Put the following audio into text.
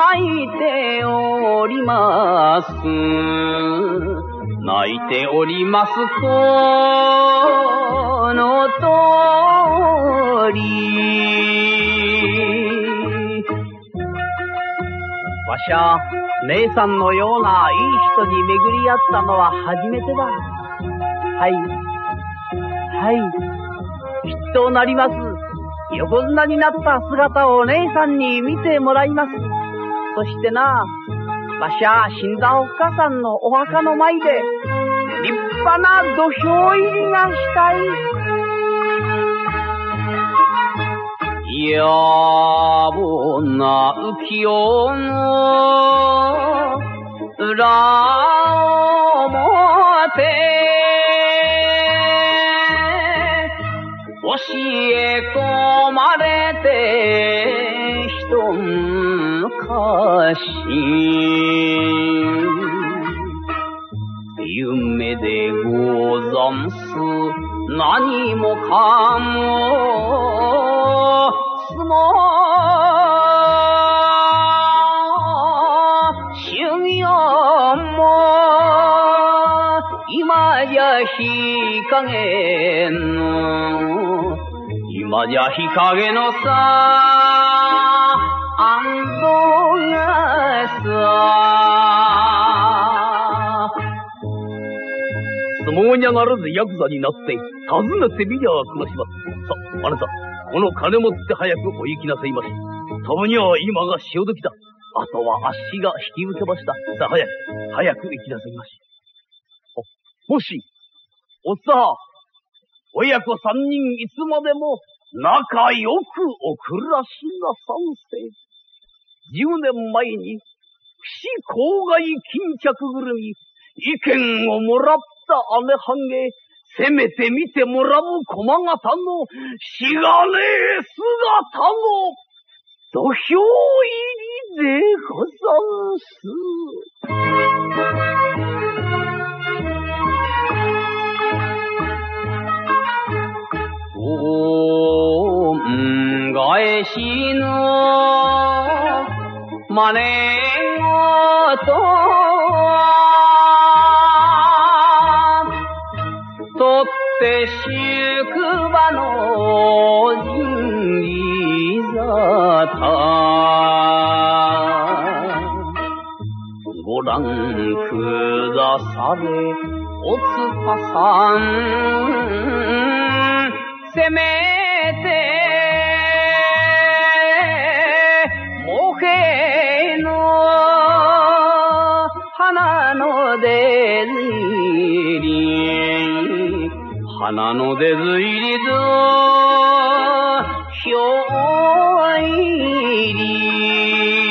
泣いております泣いておりますこの通りわしゃ、姉さんのようないい人に巡り合ったのは初めてだ。はい。はい。きっとなります。横綱になった姿を姉さんに見てもらいます。そしてな、わしゃ、死んだおっかさんのお墓の前で、立派な土俵入りがしたい。やぼな浮世の裏表教え込まれ昔夢でござんす。何もかも。すも修行も今じゃ日陰の。今じゃ日陰のさ。安堵がさ相撲に上がらずヤクザになって訪ねてみりゃこのしますさあなたこの金持って早くお行きなさいまし。たまには今が潮時だ。あとは足が引き受けました。さあ早く、早く行きなさいまし。お、もし、おさ、親子三人いつまでも仲良くお暮らしなさんせ。十年前に、不死郊外巾着ぐるみ、意見をもらった姉はんげ、せめて見てもらう駒形のしがねえ姿の土俵入りでござんす。恩返しの真似事って宿場の神儀沙汰ご覧くだされ。おつかさん。せめ花の出ずり花の出ずりぞひょういり。